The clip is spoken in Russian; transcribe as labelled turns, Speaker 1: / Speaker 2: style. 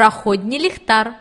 Speaker 1: проходні ліхтар.